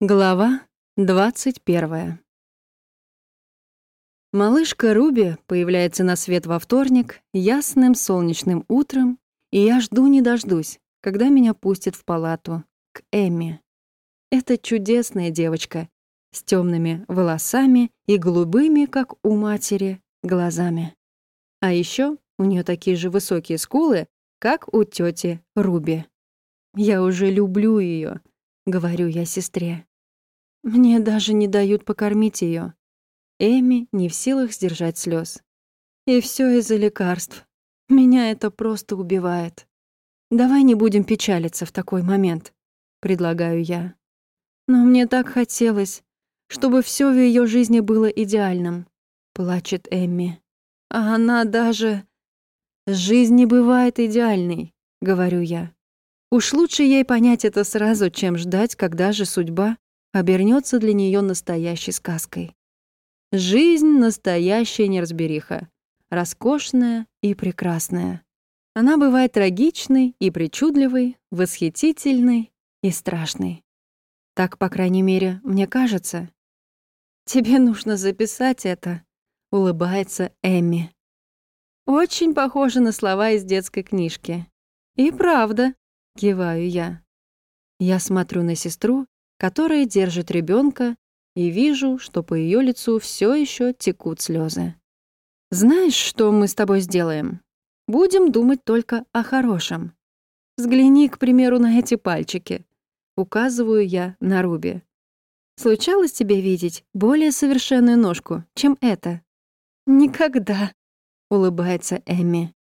Глава 21. Малышка Руби появляется на свет во вторник ясным солнечным утром, и я жду не дождусь, когда меня пустят в палату к Эмми. Это чудесная девочка с темными волосами и голубыми, как у матери, глазами. А еще у нее такие же высокие скулы, как у тети Руби. Я уже люблю ее, говорю я сестре. Мне даже не дают покормить ее. Эми не в силах сдержать слез. И все из-за лекарств. Меня это просто убивает. Давай не будем печалиться в такой момент, предлагаю я. Но мне так хотелось, чтобы все в ее жизни было идеальным, плачет Эмми. А она даже... Жизнь не бывает идеальной, говорю я. Уж лучше ей понять это сразу, чем ждать, когда же судьба обернется для нее настоящей сказкой. Жизнь — настоящая неразбериха, роскошная и прекрасная. Она бывает трагичной и причудливой, восхитительной и страшной. Так, по крайней мере, мне кажется. «Тебе нужно записать это», — улыбается Эмми. Очень похоже на слова из детской книжки. «И правда», — киваю я. Я смотрю на сестру которая держит ребенка, и вижу, что по ее лицу все еще текут слезы. Знаешь, что мы с тобой сделаем? Будем думать только о хорошем. Взгляни, к примеру, на эти пальчики. Указываю я на Руби. Случалось тебе видеть более совершенную ножку, чем это? Никогда, улыбается Эми.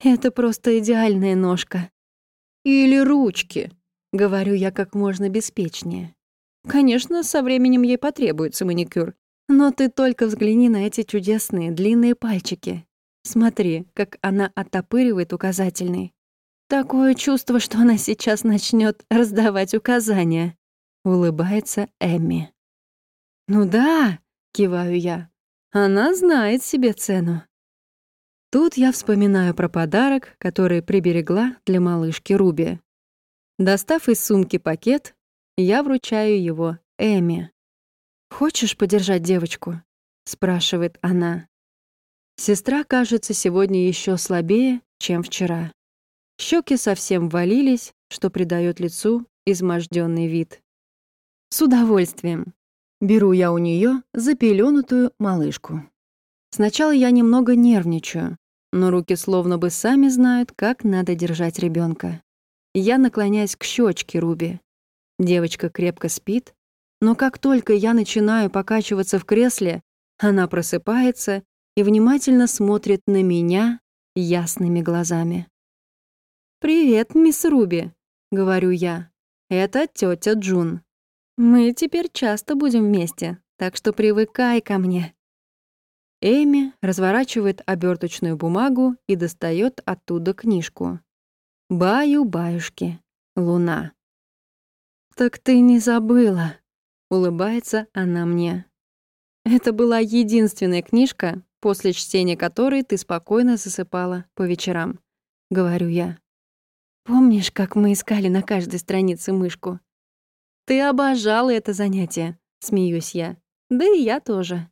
Это просто идеальная ножка. Или ручки, Говорю я как можно беспечнее. Конечно, со временем ей потребуется маникюр, но ты только взгляни на эти чудесные длинные пальчики. Смотри, как она оттопыривает указательный. Такое чувство, что она сейчас начнет раздавать указания. Улыбается Эмми. Ну да, киваю я. Она знает себе цену. Тут я вспоминаю про подарок, который приберегла для малышки Руби. Достав из сумки пакет, я вручаю его Эми. «Хочешь подержать девочку?» — спрашивает она. Сестра кажется сегодня еще слабее, чем вчера. Щеки совсем валились, что придает лицу изможденный вид. С удовольствием. Беру я у нее запеленутую малышку. Сначала я немного нервничаю, но руки словно бы сами знают, как надо держать ребенка. Я наклоняюсь к щечке Руби. Девочка крепко спит, но как только я начинаю покачиваться в кресле, она просыпается и внимательно смотрит на меня ясными глазами. «Привет, мисс Руби», — говорю я. «Это тетя Джун. Мы теперь часто будем вместе, так что привыкай ко мне». Эми разворачивает оберточную бумагу и достает оттуда книжку. Баю-баюшки. Луна. «Так ты не забыла», — улыбается она мне. «Это была единственная книжка, после чтения которой ты спокойно засыпала по вечерам», — говорю я. «Помнишь, как мы искали на каждой странице мышку?» «Ты обожала это занятие», — смеюсь я. «Да и я тоже».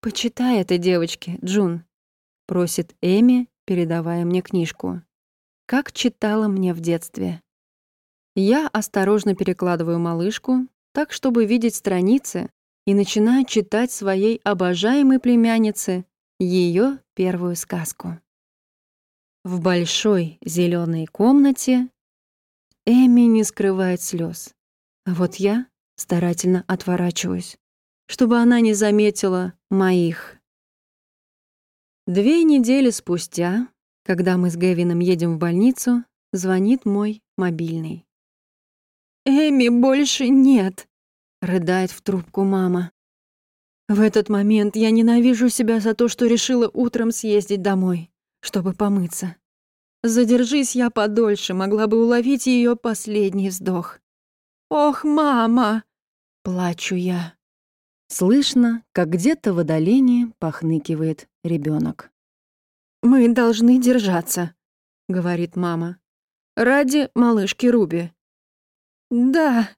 «Почитай это девочке, Джун», — просит Эми, передавая мне книжку как читала мне в детстве. Я осторожно перекладываю малышку, так, чтобы видеть страницы, и начинаю читать своей обожаемой племяннице ее первую сказку. В большой зеленой комнате Эми не скрывает слез, а вот я старательно отворачиваюсь, чтобы она не заметила моих. Две недели спустя когда мы с Гэвином едем в больницу, звонит мой мобильный. «Эми больше нет!» — рыдает в трубку мама. В этот момент я ненавижу себя за то, что решила утром съездить домой, чтобы помыться. Задержись я подольше, могла бы уловить ее последний вздох. «Ох, мама!» — плачу я. Слышно, как где-то в отдалении похныкивает ребенок. «Мы должны держаться», — говорит мама. «Ради малышки Руби». «Да»,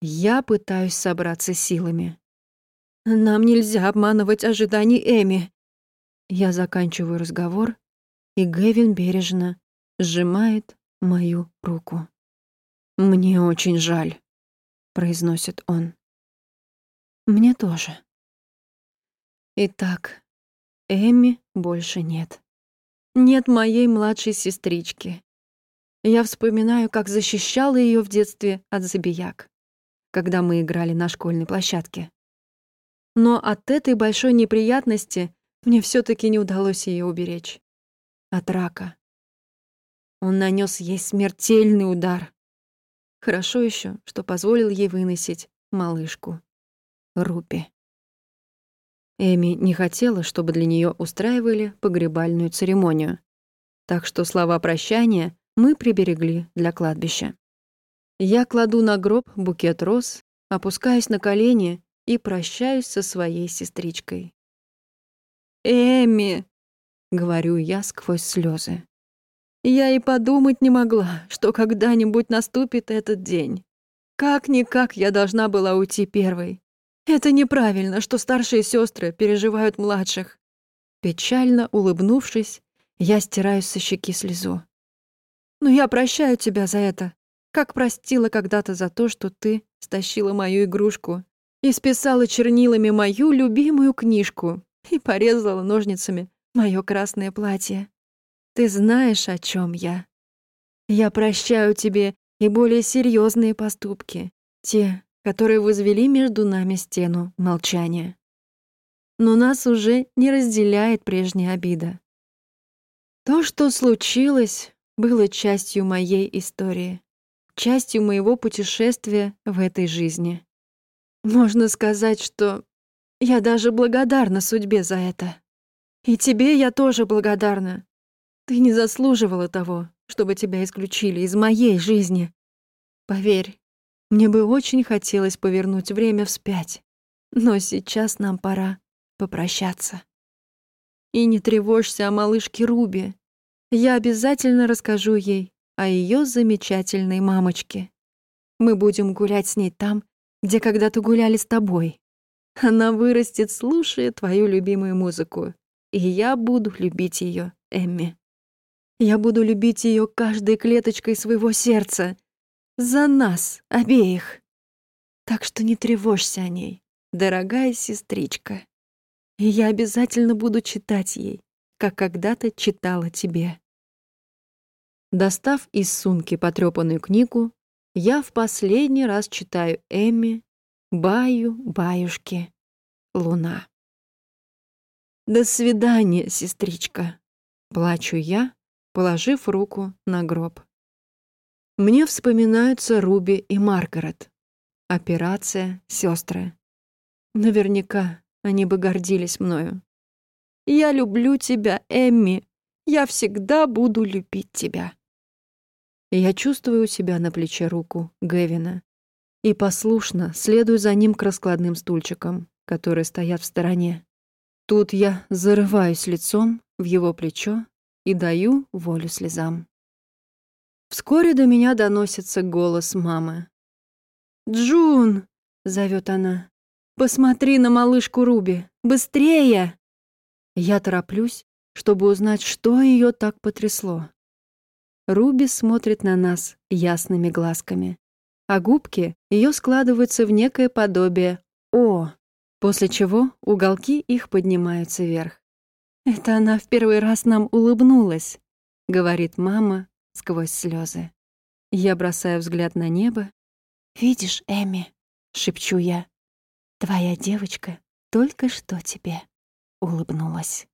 Я пытаюсь собраться силами. Нам нельзя обманывать ожиданий Эми. Я заканчиваю разговор, и Гэвин бережно сжимает мою руку. «Мне очень жаль», — произносит он. «Мне тоже». Итак, Эми больше нет. Нет моей младшей сестрички. Я вспоминаю, как защищала ее в детстве от забияк, когда мы играли на школьной площадке. Но от этой большой неприятности мне все таки не удалось ее уберечь. От рака. Он нанес ей смертельный удар. Хорошо еще, что позволил ей выносить малышку. Рупи. Эми не хотела, чтобы для нее устраивали погребальную церемонию. Так что слова прощания мы приберегли для кладбища. Я кладу на гроб букет роз, опускаюсь на колени и прощаюсь со своей сестричкой. «Эми!» — говорю я сквозь слезы. Я и подумать не могла, что когда-нибудь наступит этот день. Как-никак я должна была уйти первой. Это неправильно, что старшие сестры переживают младших. Печально улыбнувшись, я стираю со щеки слезу. Но я прощаю тебя за это, как простила когда-то за то, что ты стащила мою игрушку и списала чернилами мою любимую книжку и порезала ножницами мое красное платье. Ты знаешь, о чем я. Я прощаю тебе и более серьезные поступки, те, которые возвели между нами стену молчания. Но нас уже не разделяет прежняя обида. То, что случилось, было частью моей истории, частью моего путешествия в этой жизни. Можно сказать, что я даже благодарна судьбе за это. И тебе я тоже благодарна. Ты не заслуживала того, чтобы тебя исключили из моей жизни. Поверь, мне бы очень хотелось повернуть время вспять, но сейчас нам пора попрощаться. И не тревожься о малышке Руби. Я обязательно расскажу ей о ее замечательной мамочке. Мы будем гулять с ней там, где когда-то гуляли с тобой. Она вырастет, слушая твою любимую музыку. И я буду любить ее, Эмми. Я буду любить ее каждой клеточкой своего сердца. За нас обеих. Так что не тревожься о ней, дорогая сестричка. И я обязательно буду читать ей, как когда-то читала тебе. Достав из сумки потрёпанную книгу, я в последний раз читаю Эмми «Баю, баюшки, луна». «До свидания, сестричка», — плачу я, положив руку на гроб. Мне вспоминаются Руби и Маргарет. Операция, сестры. Наверняка они бы гордились мною. «Я люблю тебя, Эмми. Я всегда буду любить тебя». Я чувствую у себя на плече руку Гэвина и послушно следую за ним к раскладным стульчикам, которые стоят в стороне. Тут я зарываюсь лицом в его плечо и даю волю слезам. Вскоре до меня доносится голос мамы. «Джун!» — зовет она. «Посмотри на малышку Руби! Быстрее!» Я тороплюсь, чтобы узнать, что ее так потрясло. Руби смотрит на нас ясными глазками, а губки ее складываются в некое подобие «О», после чего уголки их поднимаются вверх. «Это она в первый раз нам улыбнулась», — говорит мама сквозь слезы. Я бросаю взгляд на небо. «Видишь, Эми?» — шепчу я. «Твоя девочка только что тебе улыбнулась».